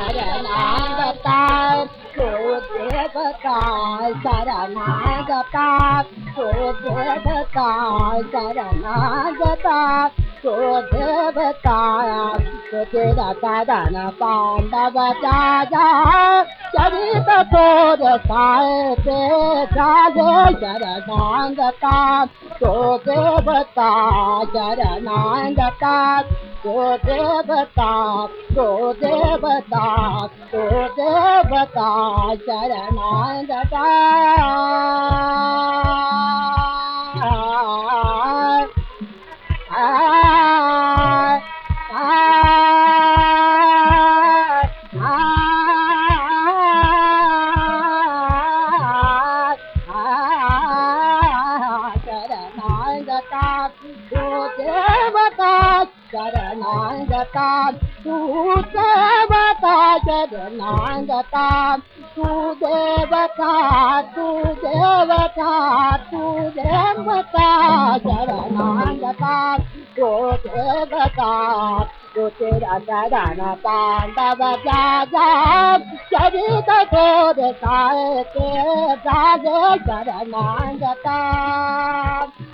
शरणागता को देवता शरणागता को देवता शरणागता को देवता ते न पाडा चरी बोरता ते दाधो जर नागता तो देवता जर देवता तो देवता तो देवता शरणांगता। शरणागता तू देवता शरणागता तू देवता तू देवता तू देवता शरणागता तो देवता तो तेरा शरण पांडव राजा चरित तोर साए के राजे शरणागता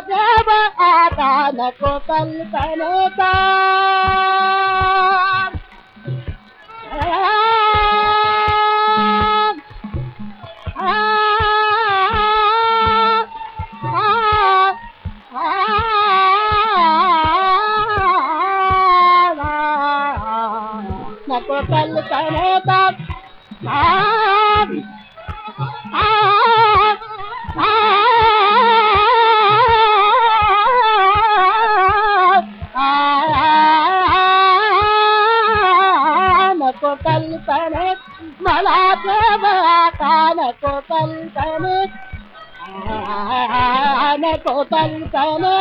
देव आता नको कल्पनेचा नको कल्पनेचा కానకు కల్పనే మలా కానకు కల్పనే ఆనకు కల్పనే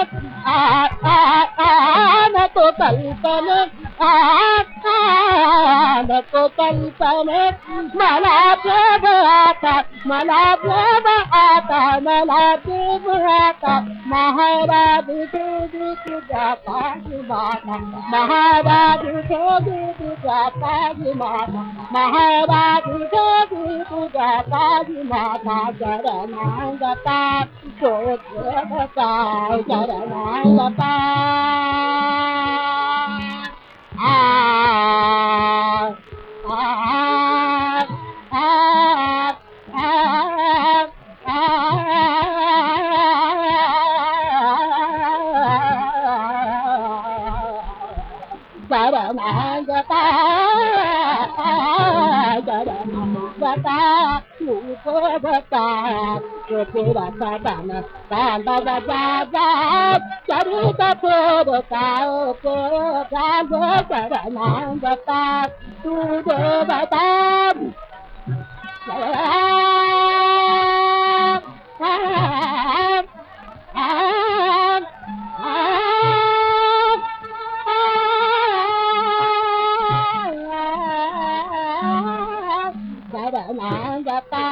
ఆనకు కల్పనే मला प्रेम आता मला प्रेम आता महाराज तुझ्या पाठी माता महाराज देवी तुझ्या पाठी माता पाठी माता शरणांगता तो बारा bata uko bata kote bata bana bamba bata ba charita po bata uko bambo bana bata tu bata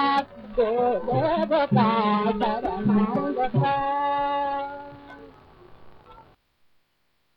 Baba, Baba, Baba,